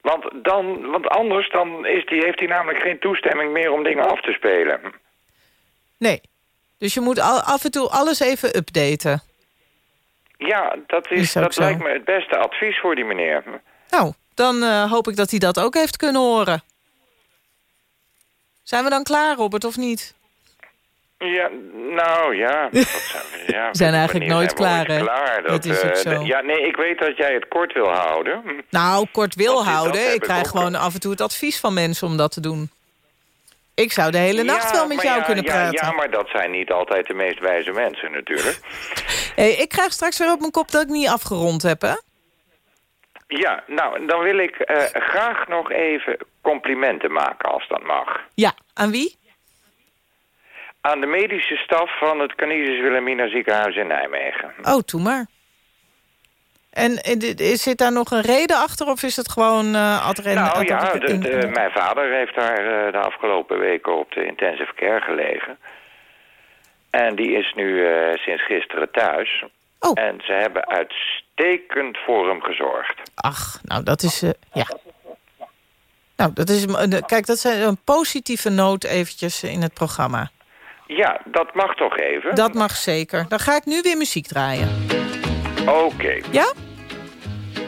Want, dan, want anders dan is die, heeft hij namelijk geen toestemming meer om dingen af te spelen. Nee. Dus je moet af en toe alles even updaten. Ja, dat, is, dat zo. lijkt me het beste advies voor die meneer. Nou, dan eh, hoop ik dat hij dat ook heeft kunnen horen. Zijn we dan klaar, Robert, of niet? Ja, nou ja. dat zijn we, ja zijn eigenlijk nooit klaar, hè? klaar? Dat is ook eh, zo. Ja, nee, ik weet dat jij het kort wil houden. Nou, kort wil dat houden. Ik krijg gewoon af en toe het advies van mensen om dat te doen. Ik zou de hele nacht Ja, wel met jou ja, kunnen ja, praten. Ja, maar dat zijn niet altijd de meest wijze mensen natuurlijk. Hey, ik krijg straks weer op mijn kop dat ik niet afgerond heb, hè? Ja, nou, dan wil ik eh, graag nog even complimenten maken als dat mag. Ja, aan wie? Aan de medische staf van het Canisius Wilhelmina ziekenhuis in Nijmegen. Oh, doe maar. En eh, zit daar nog een reden achter of is het gewoon uh? Nou ja, de, de, mijn vader heeft daar uh, de afgelopen weken op de intensive care gelegen. En die is nu uh, sinds gisteren thuis. Oh. En ze hebben uitstekend voor hem gezorgd. Ach, nou dat is... eh, ja. Nou, dat is, eh, kijk, dat is een positieve noot eventjes in het programma. Ja, dat mag toch even? Dat mag zeker. Dan ga ik nu weer muziek draaien. Oké. Ja?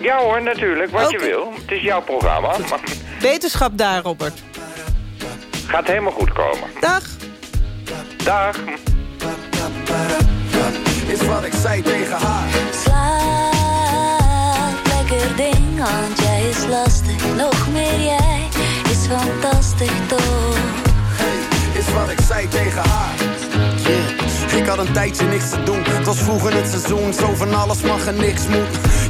Ja hoor, natuurlijk, wat je wil. Het is jouw programma. Maar Wetenschap daar, Robert. gaat helemaal goed komen. Dag. Dag. Is wat ik zei tegen haar. Want jij is lastig. Nog meer jij is fantastisch toch? Is wat ik zei tegen haar. Ik had een tijdje niks te doen. Het was vroeg in het seizoen. Zo van alles mag en niks moet.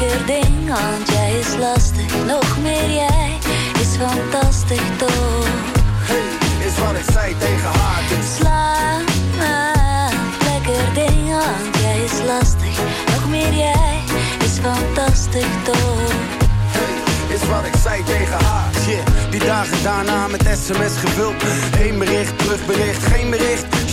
Slaap, lekker ding, want jij is lastig. Nog meer jij is fantastisch toch? Is wat ik zei tegen haar, dus Slaap, lekker ding, want jij is lastig. Nog meer jij is fantastisch toch? is wat ik zei tegen haar. Shit, die dagen daarna met sms gevuld. Eén bericht, terugbericht, geen bericht.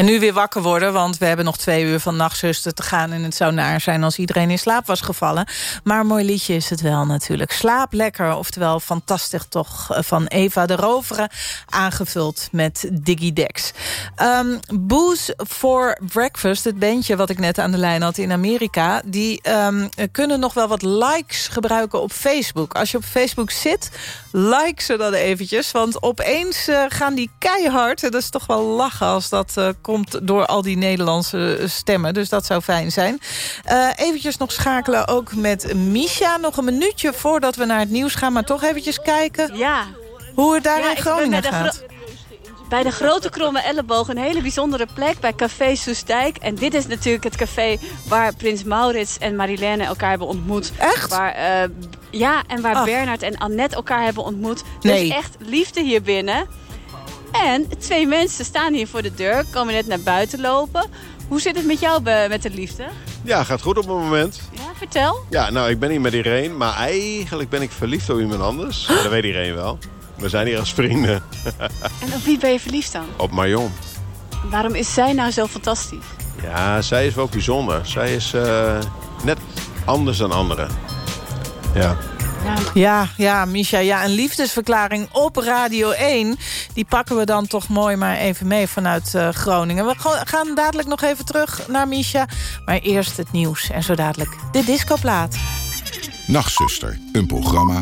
En nu weer wakker worden, want we hebben nog twee uur van nachtzuster te gaan... en het zou naar zijn als iedereen in slaap was gevallen. Maar mooi liedje is het wel natuurlijk. Slaap lekker, oftewel fantastisch toch, eh, van Eva de Rovere... aangevuld met Diggy Dex. Um, Booze for Breakfast, het bandje wat ik net aan de lijn had in Amerika... die ehm, kunnen nog wel wat likes gebruiken op Facebook. Als je op Facebook zit, like ze dan eventjes. Want opeens eh, gaan die keihard. Dat is toch wel lachen als dat eh, komt door al die Nederlandse stemmen. Dus dat zou fijn zijn. Eh eventjes nog schakelen ook met Misha. Nog een minuutje voordat we naar het nieuws gaan. Maar toch eventjes kijken Ja. hoe het daar Ja, in Groningen gaat. Bij de Grote Kromme Elleboog, een hele bijzondere plek bij Café Soestdijk. En dit is natuurlijk het café waar Prins Maurits en Marilène elkaar hebben ontmoet. Echt? Waar, eh, ja, en waar Ach. Bernard en Annette elkaar hebben ontmoet. Nee. Dus echt liefde hier binnen. En twee mensen staan hier voor de deur, komen net naar buiten lopen. Hoe zit het met jou be- met de liefde? Ja, gaat goed op het moment. Ja, Vertel. Ja, nou, ik ben hier met Irene, maar eigenlijk ben ik verliefd op iemand anders. Dat weet iedereen wel. We zijn hier als vrienden. En op wie ben je verliefd dan? op Marion. Waarom is zij nou zo fantastisch? Ja, zij is wel bijzonder. Zij is eh, net anders dan anderen. Ja. Ja, ja, Misha, ja, een liefdesverklaring op Radio 1. Die pakken we dan toch mooi maar even mee vanuit eh, Groningen. We ga- gaan dadelijk nog even terug naar Misha. Maar eerst het nieuws en zo dadelijk de discoplaat. Nachtzuster, een programma